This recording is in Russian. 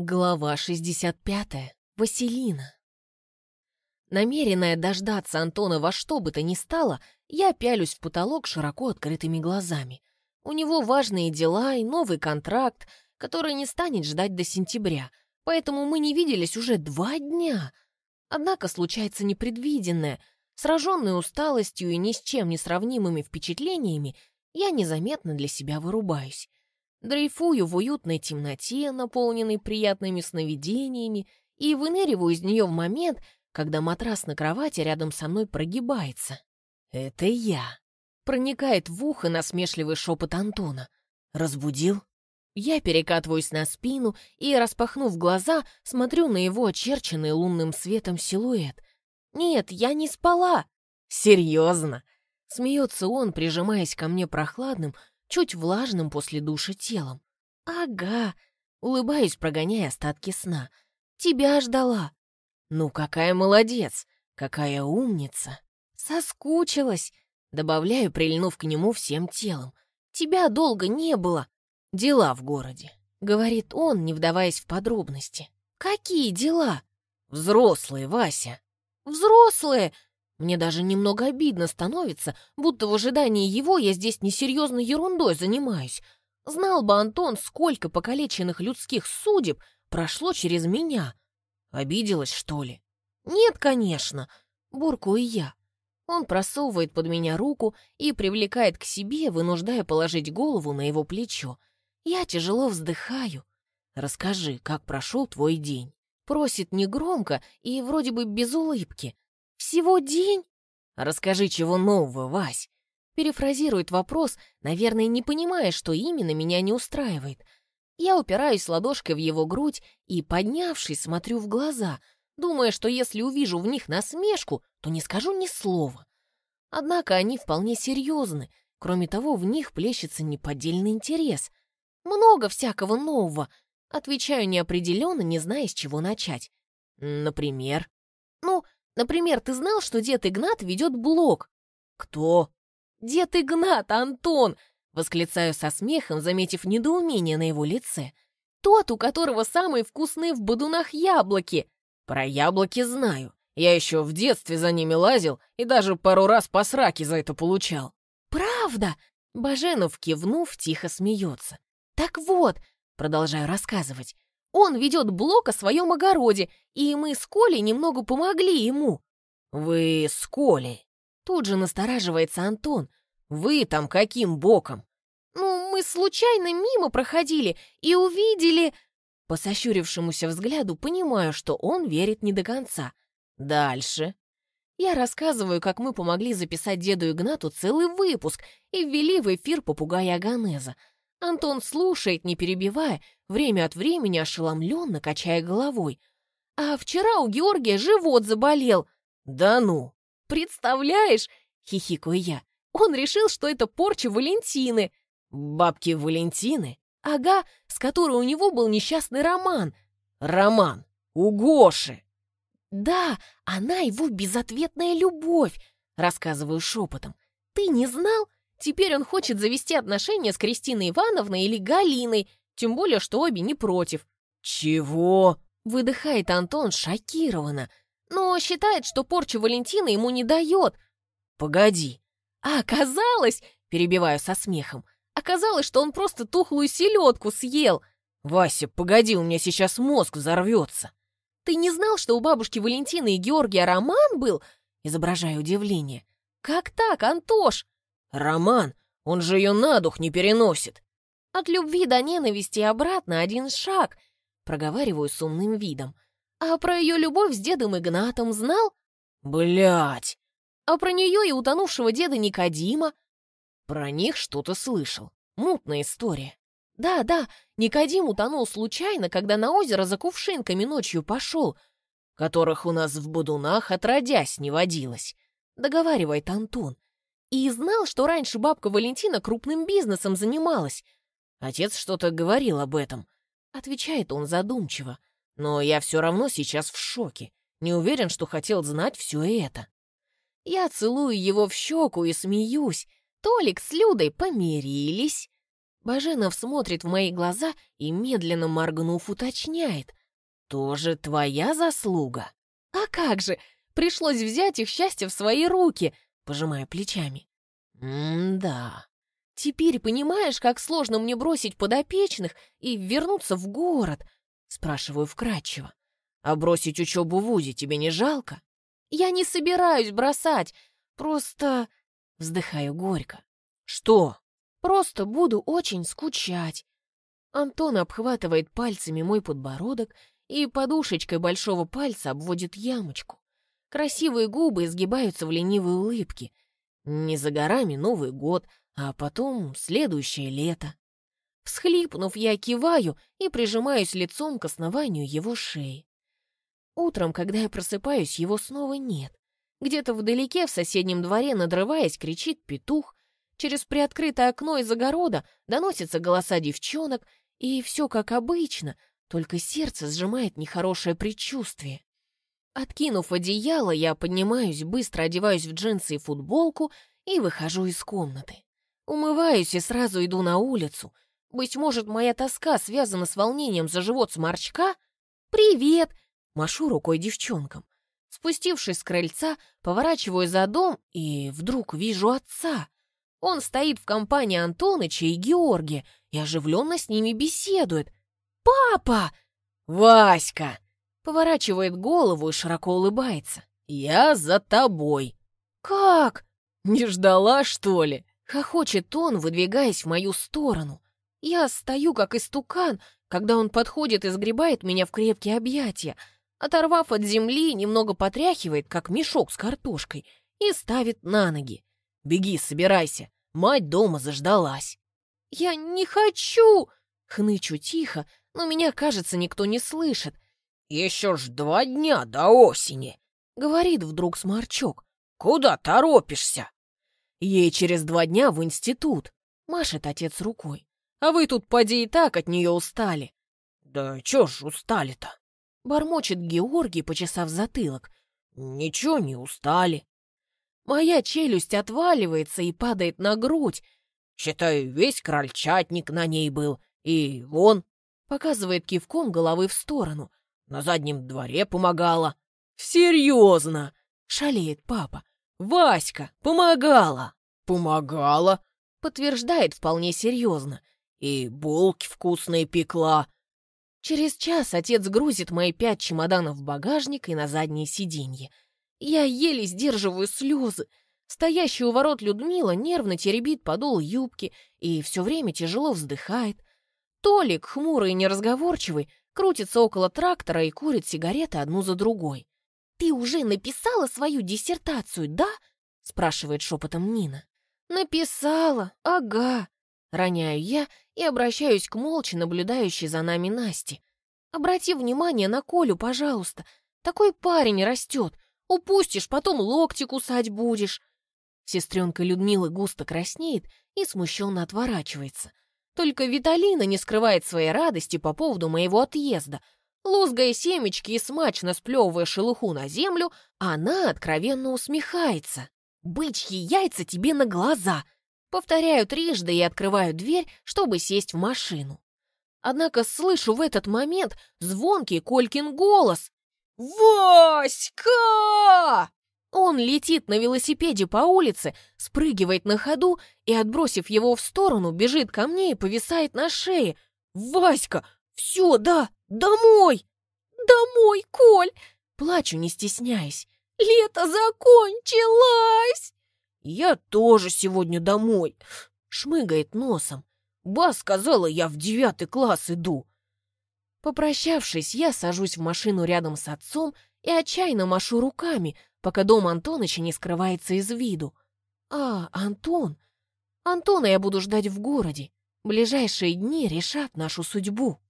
Глава 65. Василина. Намеренная дождаться Антона во что бы то ни стало, я пялюсь в потолок широко открытыми глазами. У него важные дела и новый контракт, который не станет ждать до сентября, поэтому мы не виделись уже два дня. Однако случается непредвиденное. Сраженный усталостью и ни с чем не сравнимыми впечатлениями, я незаметно для себя вырубаюсь. Дрейфую в уютной темноте, наполненной приятными сновидениями, и выныриваю из нее в момент, когда матрас на кровати рядом со мной прогибается. «Это я!» Проникает в ухо насмешливый шепот Антона. «Разбудил?» Я перекатываюсь на спину и, распахнув глаза, смотрю на его очерченный лунным светом силуэт. «Нет, я не спала!» «Серьезно?» Смеется он, прижимаясь ко мне прохладным, чуть влажным после душа телом. «Ага», — улыбаюсь, прогоняя остатки сна. «Тебя ждала». «Ну, какая молодец! Какая умница!» «Соскучилась!» — добавляю, прильнув к нему всем телом. «Тебя долго не было!» «Дела в городе», — говорит он, не вдаваясь в подробности. «Какие дела?» «Взрослые, Вася». «Взрослые!» Мне даже немного обидно становится, будто в ожидании его я здесь несерьезной ерундой занимаюсь. Знал бы Антон, сколько покалеченных людских судеб прошло через меня. Обиделась, что ли? Нет, конечно, буркую я. Он просовывает под меня руку и привлекает к себе, вынуждая положить голову на его плечо. Я тяжело вздыхаю. «Расскажи, как прошел твой день?» Просит негромко и вроде бы без улыбки. «Всего день?» «Расскажи, чего нового, Вась?» Перефразирует вопрос, наверное, не понимая, что именно меня не устраивает. Я упираюсь ладошкой в его грудь и, поднявшись, смотрю в глаза, думая, что если увижу в них насмешку, то не скажу ни слова. Однако они вполне серьезны. Кроме того, в них плещется неподдельный интерес. Много всякого нового. Отвечаю неопределенно, не зная, с чего начать. Например? Ну, Например, ты знал, что дед Игнат ведет блог? Кто? Дед Игнат, Антон! Восклицаю со смехом, заметив недоумение на его лице. Тот, у которого самые вкусные в бодунах яблоки. Про яблоки знаю. Я еще в детстве за ними лазил и даже пару раз по сраке за это получал. Правда? Баженов, кивнув, тихо смеется. Так вот, продолжаю рассказывать, он ведет блог о своем огороде, и мы с Колей немного помогли ему». «Вы с Колей?» Тут же настораживается Антон. «Вы там каким боком?» «Ну, мы случайно мимо проходили и увидели...» По сощурившемуся взгляду понимаю, что он верит не до конца. «Дальше?» Я рассказываю, как мы помогли записать деду Игнату целый выпуск и ввели в эфир попугая Аганеза — Антон слушает, не перебивая, время от времени ошеломленно качая головой. А вчера у Георгия живот заболел. Да ну! Представляешь? Хихикаю я. Он решил, что это порча Валентины. Бабки Валентины? Ага, с которой у него был несчастный роман. Роман? У Гоши! Да, она его безответная любовь, рассказываю шепотом. Ты не знал? Теперь он хочет завести отношения с Кристиной Ивановной или Галиной, тем более, что обе не против. «Чего?» — выдыхает Антон шокированно, но считает, что порча Валентина ему не дает. «Погоди». А оказалось, перебиваю со смехом, оказалось, что он просто тухлую селедку съел. «Вася, погоди, у меня сейчас мозг взорвется». «Ты не знал, что у бабушки Валентины и Георгия роман был?» Изображаю удивление. «Как так, Антош?» Роман, он же ее на дух не переносит. От любви до ненависти обратно один шаг, проговариваю с умным видом. А про ее любовь с дедом Игнатом знал? Блять. А про нее и утонувшего деда Никодима? Про них что-то слышал. Мутная история. Да, да, Никодим утонул случайно, когда на озеро за кувшинками ночью пошел, которых у нас в Будунах отродясь не водилось. Договаривает Антон. И знал, что раньше бабка Валентина крупным бизнесом занималась. Отец что-то говорил об этом. Отвечает он задумчиво. Но я все равно сейчас в шоке. Не уверен, что хотел знать все это. Я целую его в щеку и смеюсь. Толик с Людой помирились. Баженов смотрит в мои глаза и, медленно моргнув, уточняет. «Тоже твоя заслуга?» «А как же! Пришлось взять их счастье в свои руки!» Пожимая плечами. «М-да. Теперь понимаешь, как сложно мне бросить подопечных и вернуться в город?» Спрашиваю вкратчиво. «А бросить учебу в ВУЗе тебе не жалко?» «Я не собираюсь бросать. Просто...» Вздыхаю горько. «Что?» «Просто буду очень скучать». Антон обхватывает пальцами мой подбородок и подушечкой большого пальца обводит ямочку. Красивые губы изгибаются в ленивой улыбке. Не за горами Новый год, а потом следующее лето. Всхлипнув, я киваю и прижимаюсь лицом к основанию его шеи. Утром, когда я просыпаюсь, его снова нет. Где-то вдалеке, в соседнем дворе, надрываясь, кричит петух. Через приоткрытое окно из огорода доносятся голоса девчонок, и все как обычно, только сердце сжимает нехорошее предчувствие. Откинув одеяло, я поднимаюсь, быстро одеваюсь в джинсы и футболку и выхожу из комнаты. Умываюсь и сразу иду на улицу. Быть может, моя тоска связана с волнением за живот сморчка? «Привет!» — машу рукой девчонкам. Спустившись с крыльца, поворачиваю за дом и вдруг вижу отца. Он стоит в компании Антоныча и Георгия и оживленно с ними беседует. «Папа!» «Васька!» Поворачивает голову и широко улыбается. «Я за тобой!» «Как?» «Не ждала, что ли?» Хохочет он, выдвигаясь в мою сторону. Я стою, как истукан, когда он подходит и сгребает меня в крепкие объятия — оторвав от земли, немного потряхивает, как мешок с картошкой, и ставит на ноги. «Беги, собирайся, мать дома заждалась». «Я не хочу!» — хнычу тихо, но меня, кажется, никто не слышит. «Еще ж два дня до осени!» — говорит вдруг сморчок. «Куда торопишься?» «Ей через два дня в институт», — машет отец рукой. «А вы тут поди и так от нее устали». «Да чё ж устали-то?» Бормочет Георгий, почесав затылок. Ничего не устали. Моя челюсть отваливается и падает на грудь. Считай, весь крольчатник на ней был. И вон, показывает кивком головы в сторону. На заднем дворе помогала. Серьезно, шалеет папа. Васька помогала. Помогала, подтверждает вполне серьезно. И булки вкусные пекла. Через час отец грузит мои пять чемоданов в багажник и на заднее сиденье. Я еле сдерживаю слезы. Стоящая у ворот Людмила нервно теребит подол юбки и все время тяжело вздыхает. Толик, хмурый и неразговорчивый, крутится около трактора и курит сигареты одну за другой. «Ты уже написала свою диссертацию, да?» — спрашивает шепотом Нина. «Написала, ага», Роняю я и обращаюсь к молча наблюдающей за нами Насте. «Обрати внимание на Колю, пожалуйста. Такой парень растет. Упустишь, потом локти кусать будешь». Сестренка Людмила густо краснеет и смущенно отворачивается. Только Виталина не скрывает своей радости по поводу моего отъезда. Лузгая семечки и смачно сплевывая шелуху на землю, она откровенно усмехается. «Бычьи яйца тебе на глаза!» Повторяю трижды и открываю дверь, чтобы сесть в машину. Однако слышу в этот момент звонкий Колькин голос. «Васька!» Он летит на велосипеде по улице, спрыгивает на ходу и, отбросив его в сторону, бежит ко мне и повисает на шее. «Васька! Все, да, домой!» «Домой, Коль!» Плачу, не стесняясь. «Лето закончилось!» «Я тоже сегодня домой», — шмыгает носом. «Ба сказала, я в девятый класс иду». Попрощавшись, я сажусь в машину рядом с отцом и отчаянно машу руками, пока дом Антоныча не скрывается из виду. «А, Антон! Антона я буду ждать в городе. Ближайшие дни решат нашу судьбу».